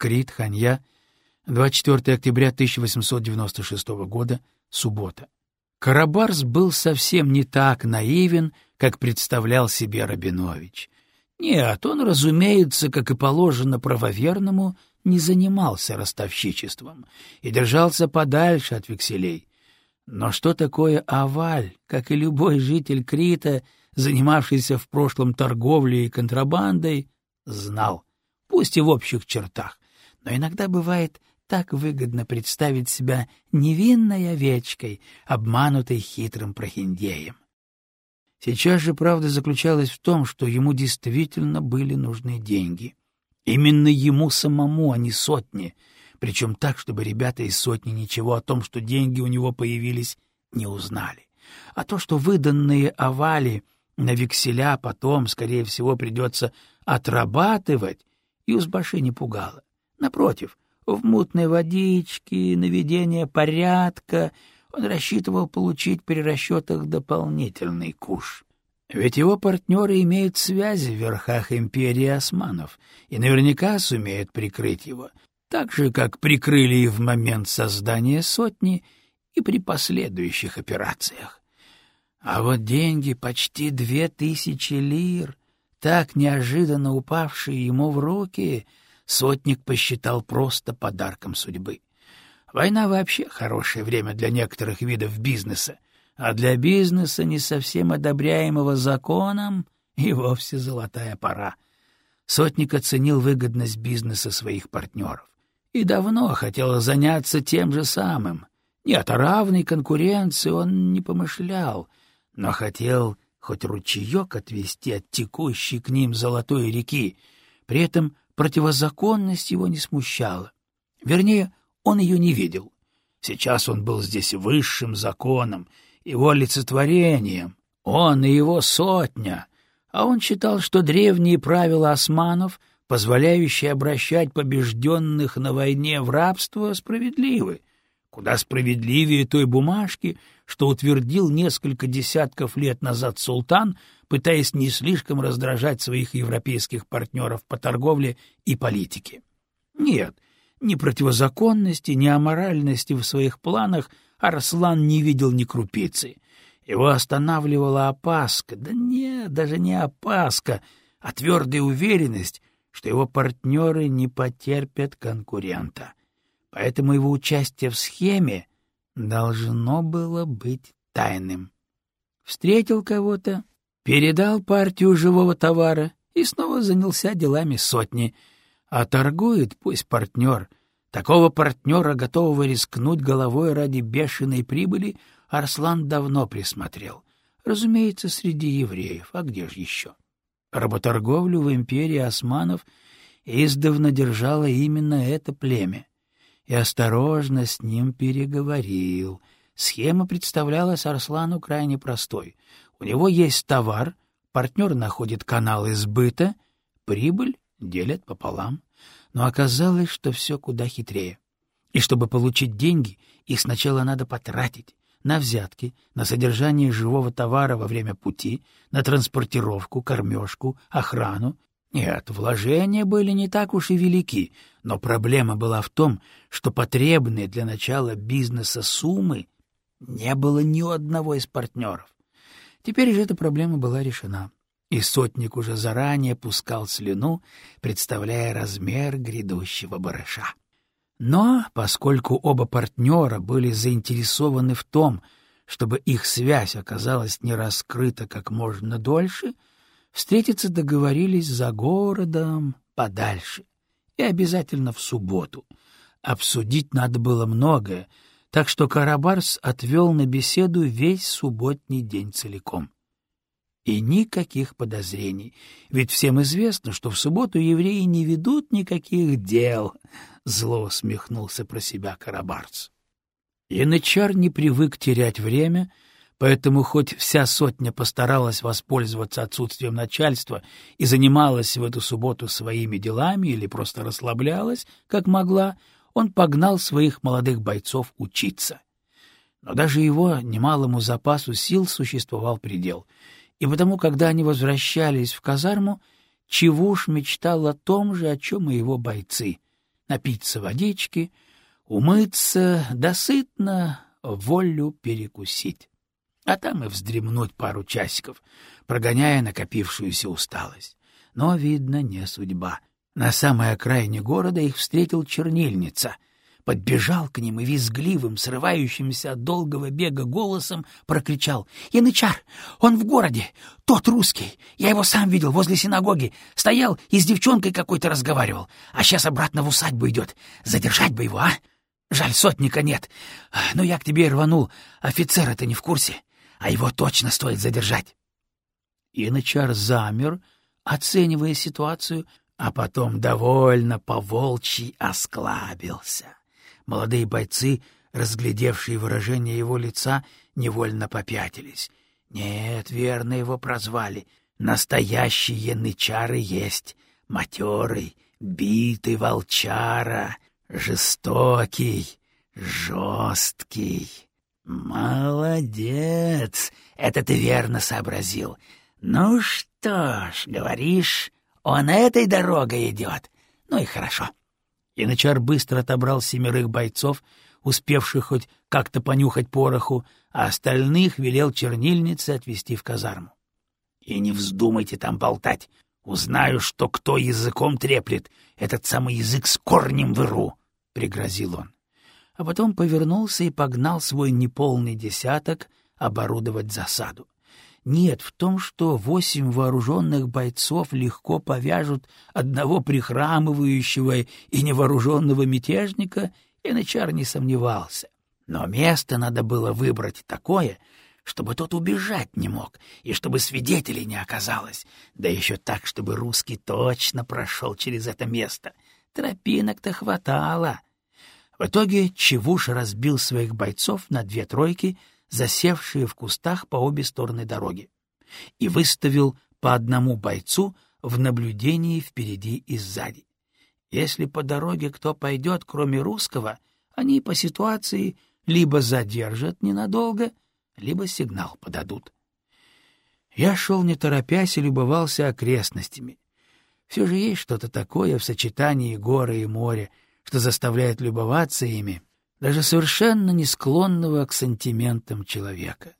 Крит, Ханья, 24 октября 1896 года, суббота. Карабарс был совсем не так наивен, как представлял себе Рабинович. Нет, он, разумеется, как и положено правоверному, не занимался ростовщичеством и держался подальше от векселей. Но что такое аваль, как и любой житель Крита, занимавшийся в прошлом торговлей и контрабандой, знал, пусть и в общих чертах, но иногда бывает так выгодно представить себя невинной овечкой, обманутой хитрым прохиндеем. Сейчас же правда заключалась в том, что ему действительно были нужны деньги. Именно ему самому, а не сотни, причем так, чтобы ребята из сотни ничего о том, что деньги у него появились, не узнали. А то, что выданные овали на векселя потом, скорее всего, придется отрабатывать, Юзбаши не пугало. Напротив, в мутной водичке, наведение порядка он рассчитывал получить при расчетах дополнительный куш. Ведь его партнеры имеют связи в верхах империи османов и наверняка сумеют прикрыть его, так же, как прикрыли и в момент создания сотни и при последующих операциях. А вот деньги, почти две тысячи лир, так неожиданно упавшие ему в руки, сотник посчитал просто подарком судьбы. Война вообще хорошее время для некоторых видов бизнеса, а для бизнеса, не совсем одобряемого законом, и вовсе золотая пора. Сотник оценил выгодность бизнеса своих партнеров и давно хотел заняться тем же самым. Нет, о равной конкуренции он не помышлял, но хотел хоть ручеек отвести от текущей к ним золотой реки. При этом противозаконность его не смущала. Вернее, он ее не видел. Сейчас он был здесь высшим законом, его олицетворением, он и его сотня, а он считал, что древние правила османов, позволяющие обращать побежденных на войне в рабство, справедливы, куда справедливее той бумажки, что утвердил несколько десятков лет назад султан, пытаясь не слишком раздражать своих европейских партнеров по торговле и политике. Нет, ни противозаконности, ни аморальности в своих планах Арслан не видел ни крупицы. Его останавливала опаска, да нет, даже не опаска, а твердая уверенность, что его партнеры не потерпят конкурента. Поэтому его участие в схеме должно было быть тайным. Встретил кого-то, передал партию живого товара и снова занялся делами сотни. А торгует пусть партнер. Такого партнера, готового рискнуть головой ради бешеной прибыли, Арслан давно присмотрел. Разумеется, среди евреев, а где же еще? Работорговлю в империи османов издавна держало именно это племя и осторожно с ним переговорил. Схема представлялась Арслану крайне простой. У него есть товар, партнер находит канал избыта, прибыль делят пополам. Но оказалось, что все куда хитрее. И чтобы получить деньги, их сначала надо потратить на взятки, на содержание живого товара во время пути, на транспортировку, кормежку, охрану нет, вложения были не так уж и велики, но проблема была в том, что потребные для начала бизнеса суммы не было ни у одного из партнеров. Теперь же эта проблема была решена, и сотник уже заранее пускал слюну, представляя размер грядущего барыша. Но, поскольку оба партнера были заинтересованы в том, чтобы их связь оказалась не раскрыта как можно дольше — Встретиться договорились за городом подальше и обязательно в субботу. Обсудить надо было многое, так что Карабарс отвел на беседу весь субботний день целиком. И никаких подозрений, ведь всем известно, что в субботу евреи не ведут никаких дел, — зло усмехнулся про себя Карабарс. Янычар не привык терять время — Поэтому хоть вся сотня постаралась воспользоваться отсутствием начальства и занималась в эту субботу своими делами или просто расслаблялась, как могла, он погнал своих молодых бойцов учиться. Но даже его немалому запасу сил существовал предел, и потому, когда они возвращались в казарму, Чевуш мечтал о том же, о чем и его бойцы — напиться водички, умыться, досытно волю перекусить. А там и вздремнуть пару часиков, прогоняя накопившуюся усталость. Но, видно, не судьба. На самой окраине города их встретил чернильница — подбежал к ним и визгливым, срывающимся от долгого бега голосом прокричал. — Янычар! Он в городе! Тот русский! Я его сам видел возле синагоги. Стоял и с девчонкой какой-то разговаривал. А сейчас обратно в усадьбу идет. Задержать бы его, а? Жаль, сотника нет. Ну, я к тебе рванул. Офицер-то не в курсе. А его точно стоит задержать. Янычар замер, оценивая ситуацию, а потом довольно поволчьи осклабился. Молодые бойцы, разглядевшие выражение его лица, невольно попятились. Нет, верно его прозвали. Настоящий янычары есть. Матерый, битый волчара, жестокий, жесткий. Молодец, это ты верно сообразил. Ну что ж, говоришь, он этой дорогой идет. Ну и хорошо. Янычар быстро отобрал семерых бойцов, успевших хоть как-то понюхать пороху, а остальных велел чернильнице отвезти в казарму. — И не вздумайте там болтать. Узнаю, что кто языком треплет, этот самый язык с корнем выру, — пригрозил он. А потом повернулся и погнал свой неполный десяток оборудовать засаду. Нет в том, что восемь вооруженных бойцов легко повяжут одного прихрамывающего и невооруженного мятежника, Янычар не сомневался. Но место надо было выбрать такое, чтобы тот убежать не мог, и чтобы свидетелей не оказалось, да еще так, чтобы русский точно прошел через это место. Тропинок-то хватало. В итоге Чевуш разбил своих бойцов на две тройки — засевшие в кустах по обе стороны дороги, и выставил по одному бойцу в наблюдении впереди и сзади. Если по дороге кто пойдет, кроме русского, они по ситуации либо задержат ненадолго, либо сигнал подадут. Я шел не торопясь и любовался окрестностями. Все же есть что-то такое в сочетании горы и моря, что заставляет любоваться ими даже совершенно не склонного к сантиментам человека.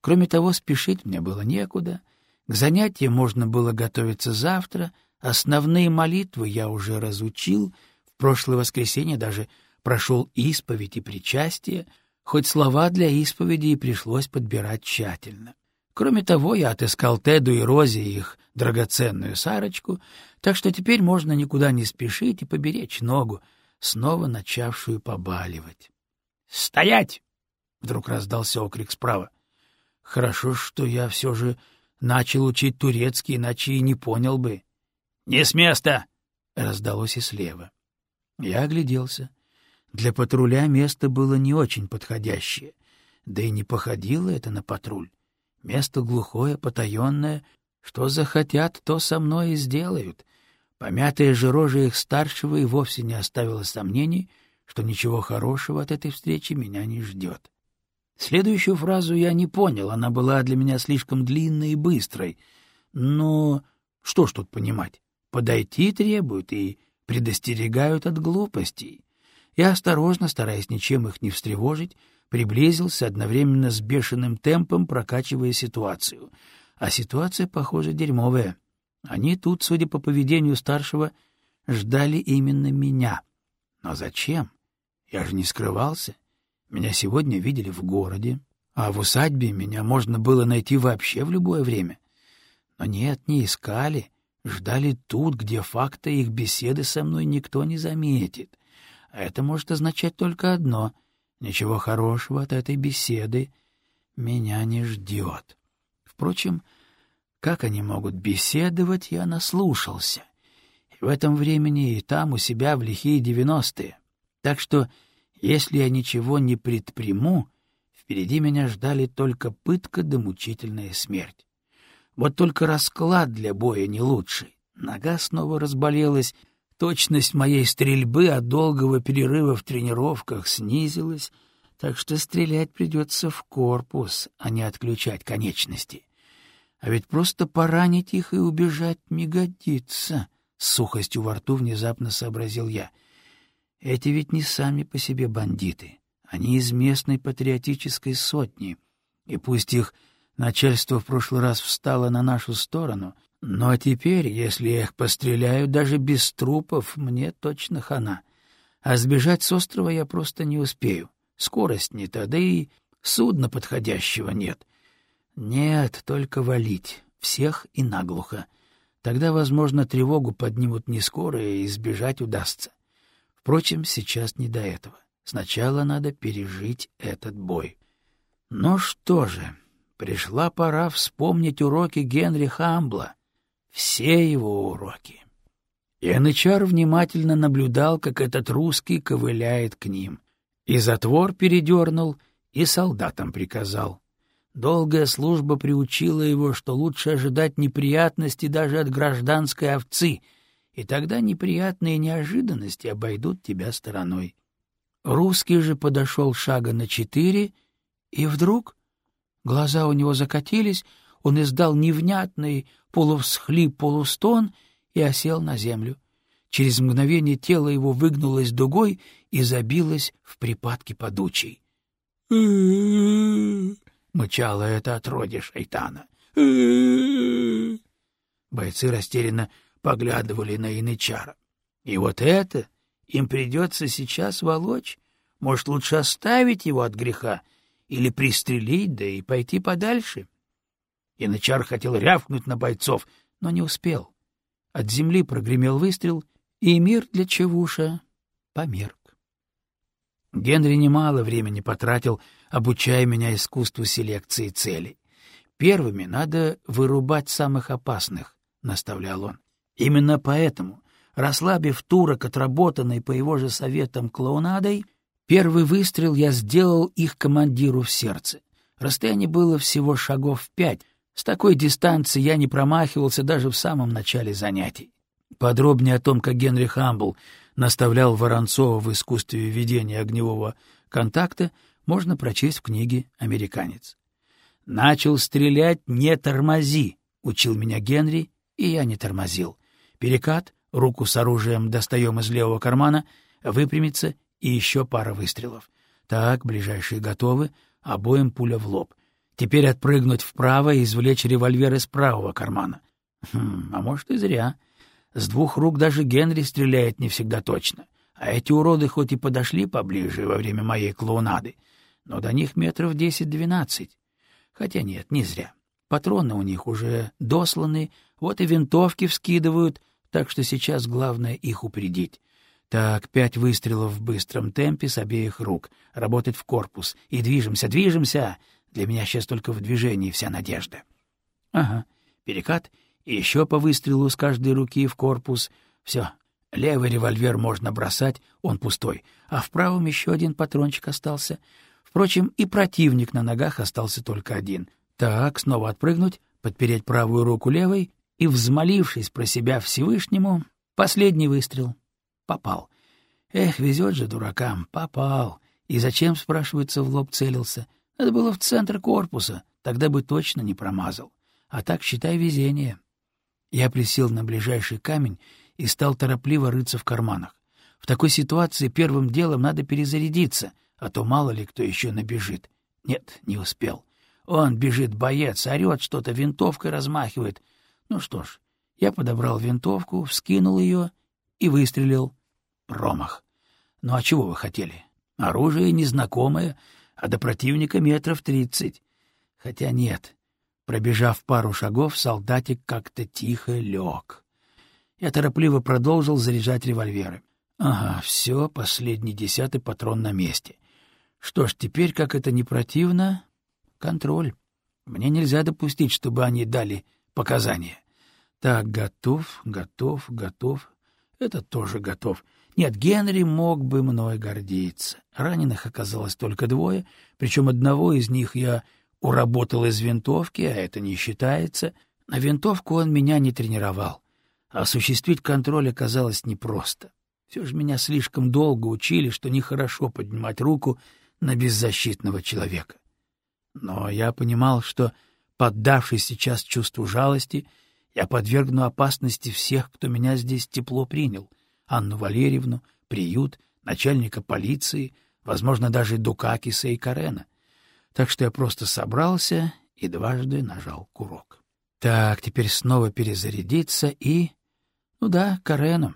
Кроме того, спешить мне было некуда, к занятиям можно было готовиться завтра, основные молитвы я уже разучил, в прошлое воскресенье даже прошел исповедь и причастие, хоть слова для исповеди и пришлось подбирать тщательно. Кроме того, я отыскал Теду и Розе их драгоценную Сарочку, так что теперь можно никуда не спешить и поберечь ногу, снова начавшую побаливать. «Стоять!» — вдруг раздался окрик справа. «Хорошо, что я все же начал учить турецкий, иначе и не понял бы». «Не с места!» — раздалось и слева. Я огляделся. Для патруля место было не очень подходящее, да и не походило это на патруль. Место глухое, потаенное, что захотят, то со мной и сделают. Помятая же рожа их старшего и вовсе не оставила сомнений, что ничего хорошего от этой встречи меня не ждет. Следующую фразу я не понял, она была для меня слишком длинной и быстрой. Но что ж тут понимать? Подойти требуют и предостерегают от глупостей. Я осторожно, стараясь ничем их не встревожить, приблизился одновременно с бешеным темпом, прокачивая ситуацию. А ситуация, похоже, дерьмовая. Они тут, судя по поведению старшего, ждали именно меня. Но зачем? Я же не скрывался. Меня сегодня видели в городе, а в усадьбе меня можно было найти вообще в любое время. Но нет, не искали, ждали тут, где факта их беседы со мной никто не заметит. А это может означать только одно — ничего хорошего от этой беседы меня не ждет. Впрочем, как они могут беседовать, я наслушался. И в этом времени и там, у себя, в лихие девяностые. Так что, если я ничего не предприму, впереди меня ждали только пытка да мучительная смерть. Вот только расклад для боя не лучший. Нога снова разболелась, точность моей стрельбы от долгого перерыва в тренировках снизилась, так что стрелять придется в корпус, а не отключать конечности. А ведь просто поранить их и убежать не годится, — с сухостью во рту внезапно сообразил я. Эти ведь не сами по себе бандиты. Они из местной патриотической сотни. И пусть их начальство в прошлый раз встало на нашу сторону, но теперь, если я их постреляю, даже без трупов, мне точно хана. А сбежать с острова я просто не успею. Скорость не та, да и судна подходящего нет. Нет, только валить. Всех и наглухо. Тогда, возможно, тревогу поднимут не скоро, и избежать удастся. Впрочем, сейчас не до этого. Сначала надо пережить этот бой. Ну что же, пришла пора вспомнить уроки Генри Хамбла. Все его уроки. Янычар внимательно наблюдал, как этот русский ковыляет к ним. И затвор передернул, и солдатам приказал. Долгая служба приучила его, что лучше ожидать неприятностей даже от гражданской овцы — и тогда неприятные неожиданности обойдут тебя стороной. Русский же подошел шага на четыре, и вдруг глаза у него закатились, он издал невнятный полувсхлип, полустон и осел на землю. Через мгновение тело его выгнулось дугой и забилось в припадке подучей. Мычало это отродье шайтана. Бойцы растерянно поглядывали на Янычара. И вот это им придется сейчас волочь. Может, лучше оставить его от греха или пристрелить, да и пойти подальше? Янычар хотел рявкнуть на бойцов, но не успел. От земли прогремел выстрел, и мир для Чевуша померк. Генри немало времени потратил, обучая меня искусству селекции целей. Первыми надо вырубать самых опасных, — наставлял он. Именно поэтому, расслабив турок, отработанный по его же советам клоунадой, первый выстрел я сделал их командиру в сердце. Расстояние было всего шагов в пять. С такой дистанции я не промахивался даже в самом начале занятий. Подробнее о том, как Генри Хамбл наставлял Воронцова в искусстве ведения огневого контакта, можно прочесть в книге «Американец». «Начал стрелять, не тормози», — учил меня Генри, и я не тормозил. Перекат, руку с оружием достаем из левого кармана, выпрямиться и еще пара выстрелов. Так, ближайшие готовы, обоим пуля в лоб. Теперь отпрыгнуть вправо и извлечь револьвер из правого кармана. Хм, а может и зря. С двух рук даже Генри стреляет не всегда точно. А эти уроды хоть и подошли поближе во время моей клоунады, но до них метров десять-двенадцать. Хотя нет, не зря. Патроны у них уже досланы, вот и винтовки вскидывают, так что сейчас главное их упредить. Так, пять выстрелов в быстром темпе с обеих рук, работать в корпус. И движемся, движемся! Для меня сейчас только в движении вся надежда. Ага, перекат, еще по выстрелу с каждой руки в корпус. Все, левый револьвер можно бросать, он пустой, а в правом еще один патрончик остался. Впрочем, и противник на ногах остался только один. Так, снова отпрыгнуть, подпереть правую руку левой и, взмолившись про себя Всевышнему, последний выстрел. Попал. Эх, везет же дуракам, попал. И зачем, спрашивается, в лоб целился? Это было в центр корпуса, тогда бы точно не промазал. А так, считай, везение. Я присел на ближайший камень и стал торопливо рыться в карманах. В такой ситуации первым делом надо перезарядиться, а то мало ли кто еще набежит. Нет, не успел. Он бежит боец, орет что-то, винтовкой размахивает — ну что ж, я подобрал винтовку, вскинул ее и выстрелил. Промах. Ну а чего вы хотели? Оружие незнакомое, а до противника метров тридцать. Хотя нет. Пробежав пару шагов, солдатик как-то тихо лег. Я торопливо продолжил заряжать револьверы. Ага, все, последний десятый патрон на месте. Что ж, теперь, как это не противно, контроль. Мне нельзя допустить, чтобы они дали показания. Так, готов, готов, готов. Это тоже готов. Нет, Генри мог бы мной гордиться. Раненых оказалось только двое, причем одного из них я уработал из винтовки, а это не считается. На винтовку он меня не тренировал. Осуществить контроль оказалось непросто. Все же меня слишком долго учили, что нехорошо поднимать руку на беззащитного человека. Но я понимал, что Поддавшись сейчас чувству жалости, я подвергну опасности всех, кто меня здесь тепло принял, Анну Валерьевну, приют, начальника полиции, возможно, даже Дукакиса и Карена. Так что я просто собрался и дважды нажал курок. Так, теперь снова перезарядиться и... Ну да, Карену.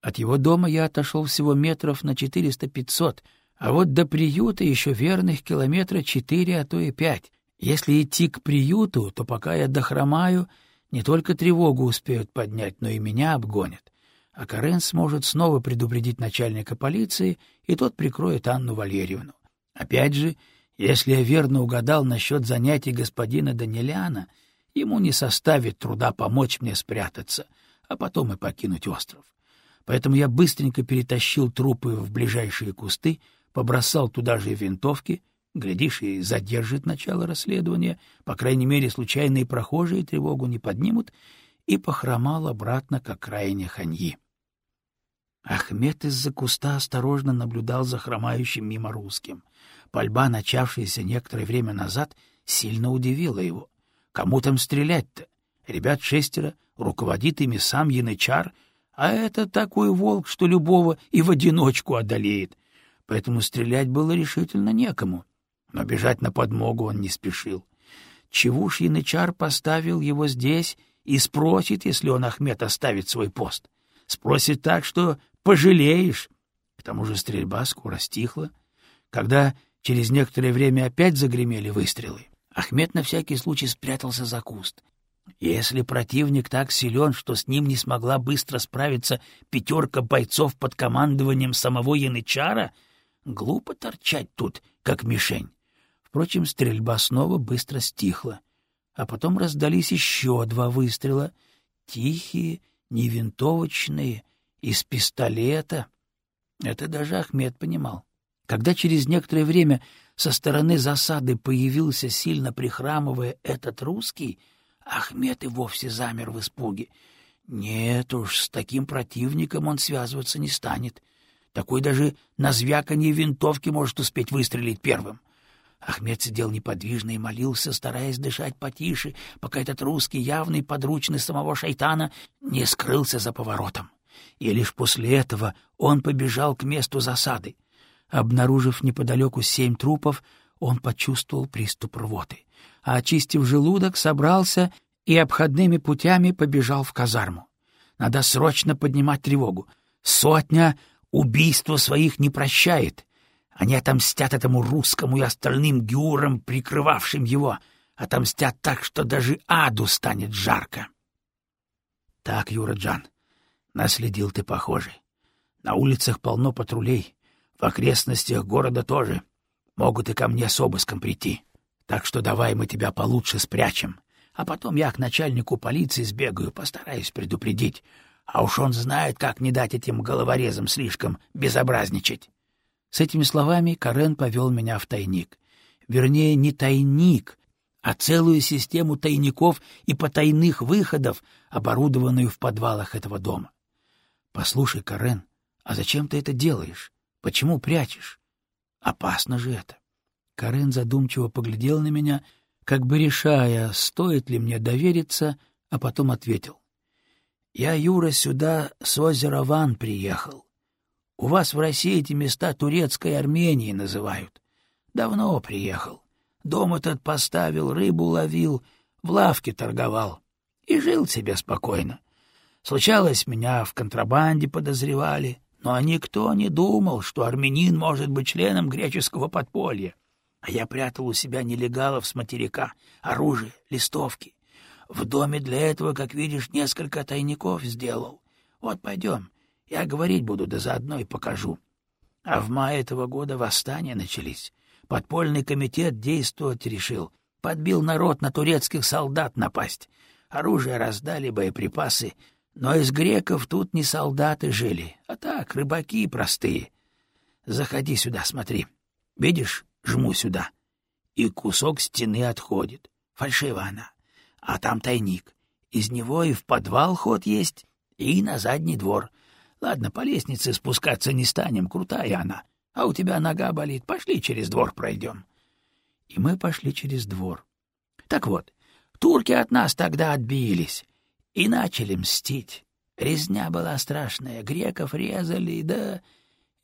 От его дома я отошел всего метров на четыреста-пятьсот, а вот до приюта еще верных километра четыре, а то и пять. Если идти к приюту, то пока я дохромаю, не только тревогу успеют поднять, но и меня обгонят. А Карен сможет снова предупредить начальника полиции, и тот прикроет Анну Валерьевну. Опять же, если я верно угадал насчет занятий господина Даниляна, ему не составит труда помочь мне спрятаться, а потом и покинуть остров. Поэтому я быстренько перетащил трупы в ближайшие кусты, побросал туда же винтовки, глядишь, и задержит начало расследования, по крайней мере, случайные прохожие тревогу не поднимут, и похромал обратно к окраине Ханьи. Ахмед из-за куста осторожно наблюдал за хромающим мимо русским. Пальба, начавшаяся некоторое время назад, сильно удивила его. Кому там стрелять-то? Ребят шестеро, руководит ими сам Янычар, а это такой волк, что любого и в одиночку одолеет. Поэтому стрелять было решительно некому. Но бежать на подмогу он не спешил. Чевуш Янычар поставил его здесь и спросит, если он, Ахмед, оставит свой пост. Спросит так, что пожалеешь. К тому же стрельба скоро стихла. Когда через некоторое время опять загремели выстрелы, Ахмед на всякий случай спрятался за куст. Если противник так силен, что с ним не смогла быстро справиться пятерка бойцов под командованием самого Янычара, глупо торчать тут, как мишень. Впрочем, стрельба снова быстро стихла, а потом раздались еще два выстрела, тихие, невинтовочные, из пистолета. Это даже Ахмед понимал. Когда через некоторое время со стороны засады появился, сильно прихрамывая, этот русский, Ахмед и вовсе замер в испуге. Нет уж, с таким противником он связываться не станет. Такой даже на звяканье винтовки может успеть выстрелить первым. Ахмед сидел неподвижно и молился, стараясь дышать потише, пока этот русский, явный подручный самого шайтана, не скрылся за поворотом. И лишь после этого он побежал к месту засады. Обнаружив неподалеку семь трупов, он почувствовал приступ рвоты, а, очистив желудок, собрался и обходными путями побежал в казарму. Надо срочно поднимать тревогу. Сотня убийства своих не прощает, они отомстят этому русскому и остальным гюрам, прикрывавшим его. Отомстят так, что даже аду станет жарко. Так, Юра-Джан, наследил ты похоже. На улицах полно патрулей, в окрестностях города тоже. Могут и ко мне с обыском прийти. Так что давай мы тебя получше спрячем. А потом я к начальнику полиции сбегаю, постараюсь предупредить. А уж он знает, как не дать этим головорезам слишком безобразничать. С этими словами Карен повел меня в тайник. Вернее, не тайник, а целую систему тайников и потайных выходов, оборудованную в подвалах этого дома. — Послушай, Карен, а зачем ты это делаешь? Почему прячешь? Опасно же это. Карен задумчиво поглядел на меня, как бы решая, стоит ли мне довериться, а потом ответил. — Я, Юра, сюда с озера Ван приехал. У вас в России эти места турецкой Армении называют. Давно приехал. Дом этот поставил, рыбу ловил, в лавке торговал. И жил себе спокойно. Случалось, меня в контрабанде подозревали, но никто не думал, что армянин может быть членом греческого подполья. А я прятал у себя нелегалов с материка, оружие, листовки. В доме для этого, как видишь, несколько тайников сделал. Вот пойдем, я говорить буду, да заодно и покажу. А в мае этого года восстания начались. Подпольный комитет действовать решил. Подбил народ на турецких солдат напасть. Оружие раздали, боеприпасы. Но из греков тут не солдаты жили, а так, рыбаки простые. Заходи сюда, смотри. Видишь, жму сюда. И кусок стены отходит. Фальшива она. А там тайник. Из него и в подвал ход есть, и на задний двор. Ладно, по лестнице спускаться не станем, крутая она. А у тебя нога болит, пошли через двор пройдем. И мы пошли через двор. Так вот, турки от нас тогда отбились и начали мстить. Резня была страшная, греков резали, да...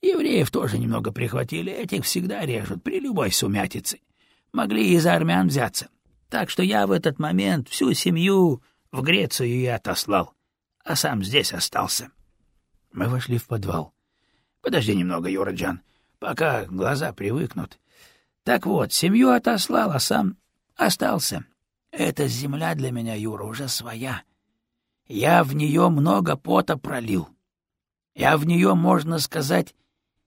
Евреев тоже немного прихватили, этих всегда режут при любой сумятице. Могли из армян взяться. Так что я в этот момент всю семью в Грецию и отослал, а сам здесь остался. Мы вошли в подвал. Подожди немного, Юраджан, пока глаза привыкнут. Так вот, семью отослал, а сам остался. Эта земля для меня, Юра, уже своя. Я в нее много пота пролил. Я в нее, можно сказать,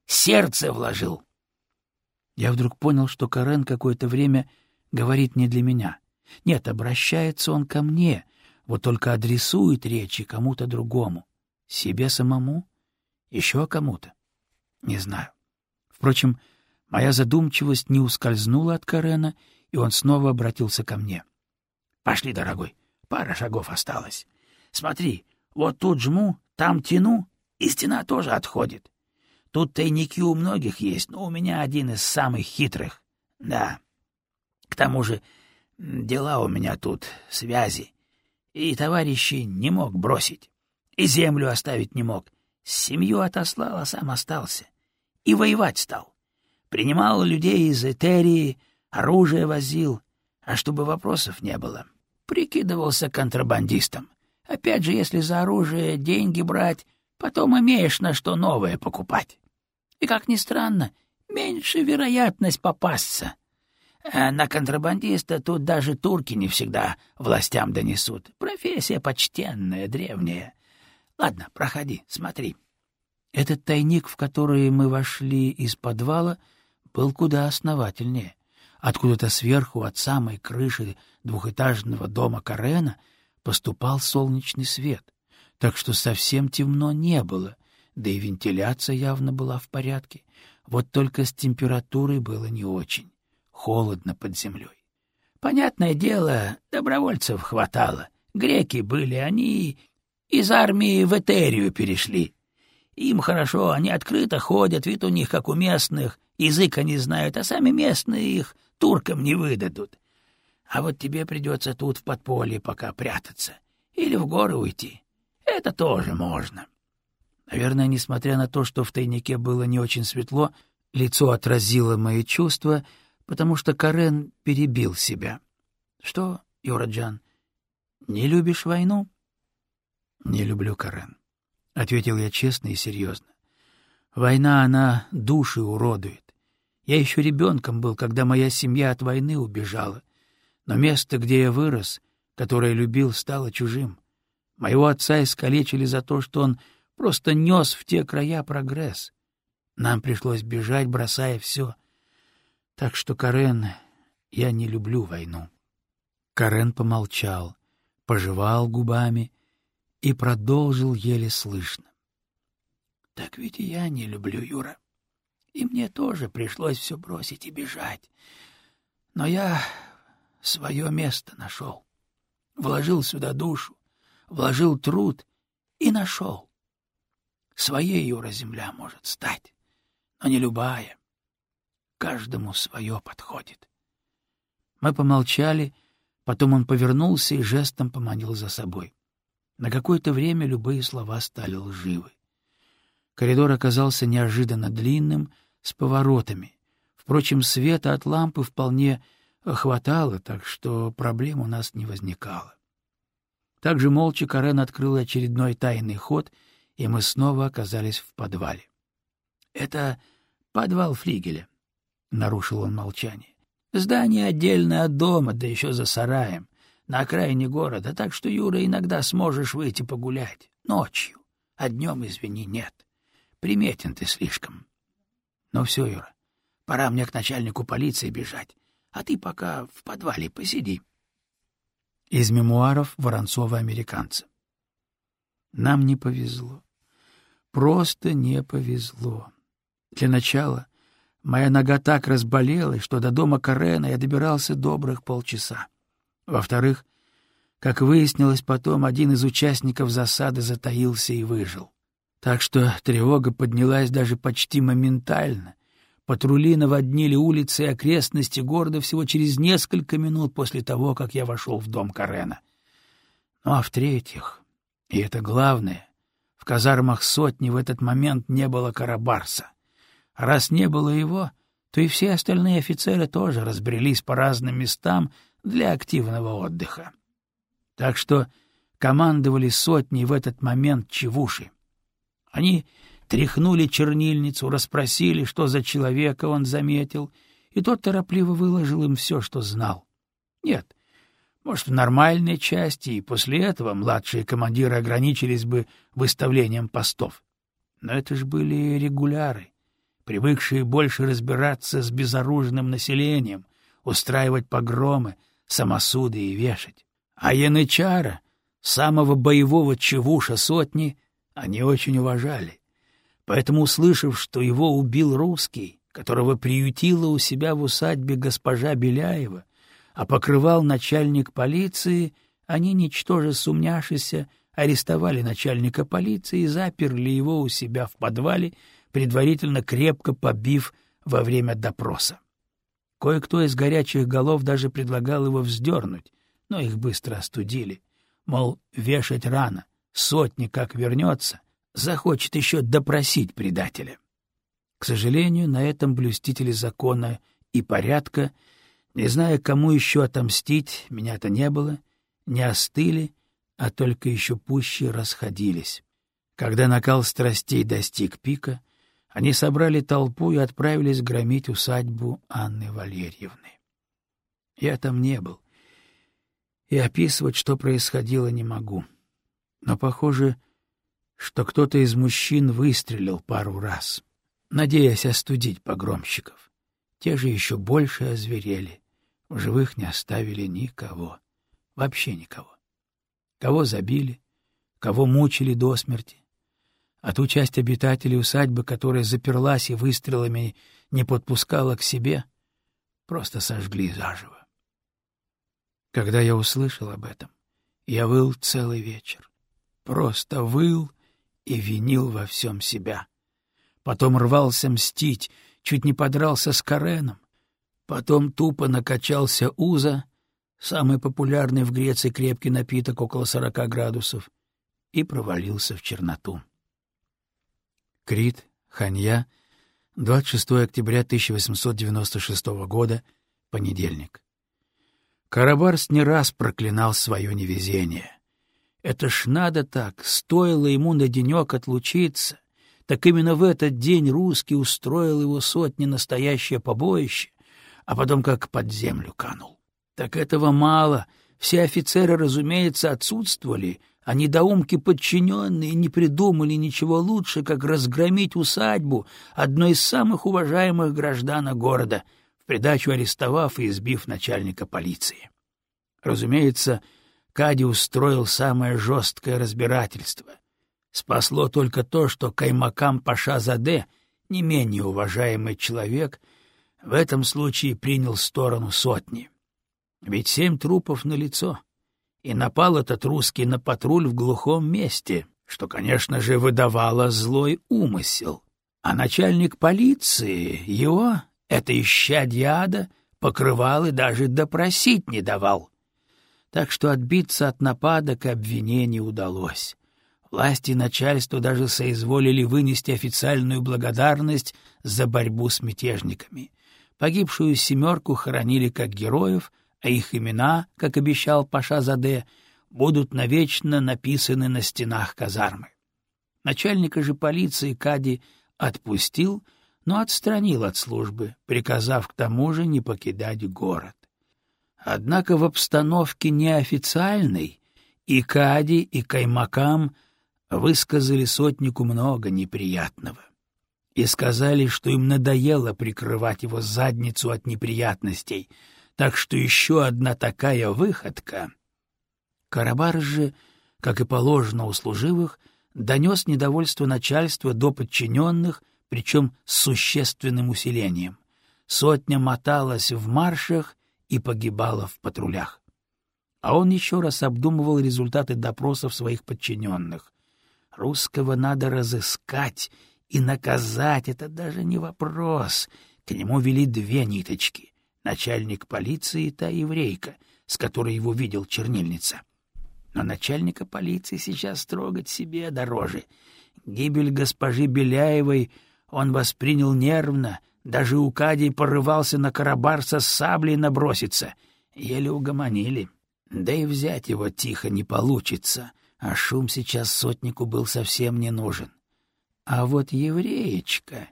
сердце вложил. Я вдруг понял, что Карен какое-то время говорит не для меня. Нет, обращается он ко мне, вот только адресует речи кому-то другому. Себе самому? Еще кому-то? Не знаю. Впрочем, моя задумчивость не ускользнула от Карена, и он снова обратился ко мне. — Пошли, дорогой, пара шагов осталось. Смотри, вот тут жму, там тяну, и стена тоже отходит. Тут тайники у многих есть, но у меня один из самых хитрых. Да. К тому же дела у меня тут, связи. И товарищей не мог бросить. И землю оставить не мог. Семью отослал, а сам остался. И воевать стал. Принимал людей из Этерии, оружие возил. А чтобы вопросов не было, прикидывался контрабандистом. Опять же, если за оружие деньги брать, потом имеешь на что новое покупать. И, как ни странно, меньше вероятность попасться. А на контрабандиста тут даже турки не всегда властям донесут. Профессия почтенная, древняя. Ладно, проходи, смотри. Этот тайник, в который мы вошли из подвала, был куда основательнее. Откуда-то сверху, от самой крыши двухэтажного дома Карена — поступал солнечный свет, так что совсем темно не было, да и вентиляция явно была в порядке, вот только с температурой было не очень, холодно под землей. Понятное дело, добровольцев хватало, греки были, они из армии в Этерию перешли. Им хорошо, они открыто ходят, вид у них как у местных, язык они знают, а сами местные их туркам не выдадут. А вот тебе придется тут в подполье пока прятаться. Или в горы уйти. Это тоже можно. Наверное, несмотря на то, что в тайнике было не очень светло, лицо отразило мои чувства, потому что Карен перебил себя. — Что, Юраджан, не любишь войну? — Не люблю, Карен, — ответил я честно и серьезно. Война, она души уродует. Я еще ребенком был, когда моя семья от войны убежала. Но место, где я вырос, которое любил, стало чужим. Моего отца искалечили за то, что он просто нес в те края прогресс. Нам пришлось бежать, бросая все. Так что, Карен, я не люблю войну. Карен помолчал, пожевал губами и продолжил еле слышно. — Так ведь и я не люблю, Юра. И мне тоже пришлось все бросить и бежать. Но я свое место нашел. Вложил сюда душу, вложил труд и нашел. Своей Юра земля может стать, но не любая. Каждому свое подходит. Мы помолчали, потом он повернулся и жестом поманил за собой. На какое-то время любые слова стали лживы. Коридор оказался неожиданно длинным, с поворотами. Впрочем, света от лампы вполне хватало, так что проблем у нас не возникало. Также молча Карен открыл очередной тайный ход, и мы снова оказались в подвале. — Это подвал флигеля, — нарушил он молчание. — Здание отдельное от дома, да еще за сараем, на окраине города, так что, Юра, иногда сможешь выйти погулять. Ночью. А днем, извини, нет. Приметен ты слишком. Ну все, Юра, пора мне к начальнику полиции бежать а ты пока в подвале посиди. Из мемуаров Воронцова-американца. Нам не повезло. Просто не повезло. Для начала моя нога так разболелась, что до дома Карена я добирался добрых полчаса. Во-вторых, как выяснилось потом, один из участников засады затаился и выжил. Так что тревога поднялась даже почти моментально, Патрули наводнили улицы и окрестности города всего через несколько минут после того, как я вошел в дом Карена. Ну а в-третьих, и это главное, в казармах сотни в этот момент не было Карабарса. Раз не было его, то и все остальные офицеры тоже разбрелись по разным местам для активного отдыха. Так что командовали сотней в этот момент чевуши. Они тряхнули чернильницу, расспросили, что за человека он заметил, и тот торопливо выложил им все, что знал. Нет, может, в нормальной части, и после этого младшие командиры ограничились бы выставлением постов. Но это ж были регуляры, привыкшие больше разбираться с безоружным населением, устраивать погромы, самосуды и вешать. А янычара, самого боевого чевуша сотни, они очень уважали. Поэтому, услышав, что его убил русский, которого приютила у себя в усадьбе госпожа Беляева, а покрывал начальник полиции, они, ничтоже сумняшися, арестовали начальника полиции и заперли его у себя в подвале, предварительно крепко побив во время допроса. Кое-кто из горячих голов даже предлагал его вздернуть, но их быстро остудили. Мол, вешать рано, сотни как вернется, захочет еще допросить предателя. К сожалению, на этом блюстители закона и порядка — не зная, кому еще отомстить, меня-то не было, не остыли, а только еще пуще расходились. Когда накал страстей достиг пика, они собрали толпу и отправились громить усадьбу Анны Валерьевны. Я там не был, и описывать, что происходило, не могу. Но похоже, что кто-то из мужчин выстрелил пару раз, надеясь остудить погромщиков. Те же еще больше озверели. В живых не оставили никого. Вообще никого. Кого забили, кого мучили до смерти. А ту часть обитателей усадьбы, которая заперлась и выстрелами не подпускала к себе, просто сожгли заживо. Когда я услышал об этом, я выл целый вечер. Просто выл и винил во всем себя. Потом рвался мстить, чуть не подрался с Кареном, Потом тупо накачался уза, самый популярный в Греции крепкий напиток около сорока градусов, и провалился в черноту. Крит, Ханья, 26 октября 1896 года, понедельник. Карабарс не раз проклинал свое невезение. Это ж надо так, стоило ему на денек отлучиться, так именно в этот день русский устроил его сотни настоящее побоище, а потом как под землю канул. Так этого мало. Все офицеры, разумеется, отсутствовали, а недоумки подчиненные не придумали ничего лучше, как разгромить усадьбу одной из самых уважаемых граждан города, в придачу арестовав и избив начальника полиции. Разумеется, Кади устроил самое жесткое разбирательство. Спасло только то, что Каймакам Паша Заде, не менее уважаемый человек — в этом случае принял сторону сотни. Ведь семь трупов на лицо, и напал этот русский на патруль в глухом месте, что, конечно же, выдавало злой умысел. А начальник полиции его, это исчадье ада, покрывал и даже допросить не давал. Так что отбиться от нападок и обвинений удалось. Власти и начальство даже соизволили вынести официальную благодарность за борьбу с мятежниками. Погибшую семерку хоронили как героев, а их имена, как обещал Паша Заде, будут навечно написаны на стенах казармы. Начальника же полиции Кади отпустил, но отстранил от службы, приказав к тому же не покидать город. Однако в обстановке неофициальной и Кади, и Каймакам высказали сотнику много неприятного и сказали, что им надоело прикрывать его задницу от неприятностей, так что еще одна такая выходка. Карабар же, как и положено у служивых, донес недовольство начальства до подчиненных, причем с существенным усилением. Сотня моталась в маршах и погибала в патрулях. А он еще раз обдумывал результаты допросов своих подчиненных. Русского надо разыскать и наказать — это даже не вопрос. К нему вели две ниточки — начальник полиции и та еврейка, с которой его видел чернильница. Но начальника полиции сейчас трогать себе дороже. Гибель госпожи Беляевой он воспринял нервно, даже Укадий порывался на Карабарса с саблей наброситься. Еле угомонили. Да и взять его тихо не получится, а шум сейчас сотнику был совсем не нужен. А вот евреечка...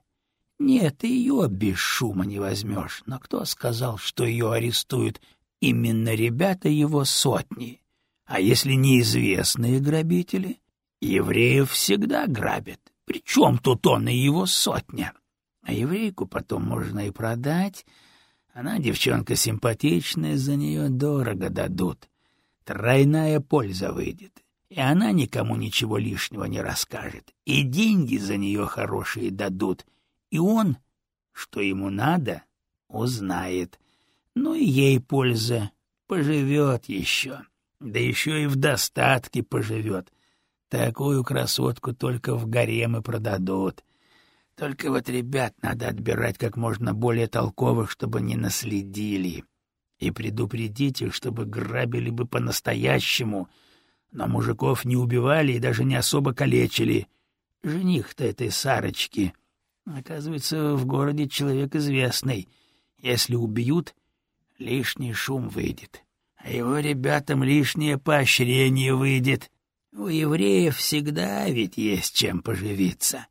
Нет, ее без шума не возьмешь, но кто сказал, что ее арестуют именно ребята его сотни? А если неизвестные грабители? Евреев всегда грабят. Причем тут он и его сотня? А еврейку потом можно и продать. Она девчонка симпатичная, за нее дорого дадут. Тройная польза выйдет. И она никому ничего лишнего не расскажет. И деньги за нее хорошие дадут. И он, что ему надо, узнает. Ну и ей польза. Поживет еще. Да еще и в достатке поживет. Такую красотку только в гаремы продадут. Только вот ребят надо отбирать как можно более толковых, чтобы не наследили. И предупредить их, чтобы грабили бы по-настоящему. Но мужиков не убивали и даже не особо калечили. Жених-то этой Сарочки, оказывается, в городе человек известный. Если убьют, лишний шум выйдет. А его ребятам лишнее поощрение выйдет. У евреев всегда ведь есть чем поживиться.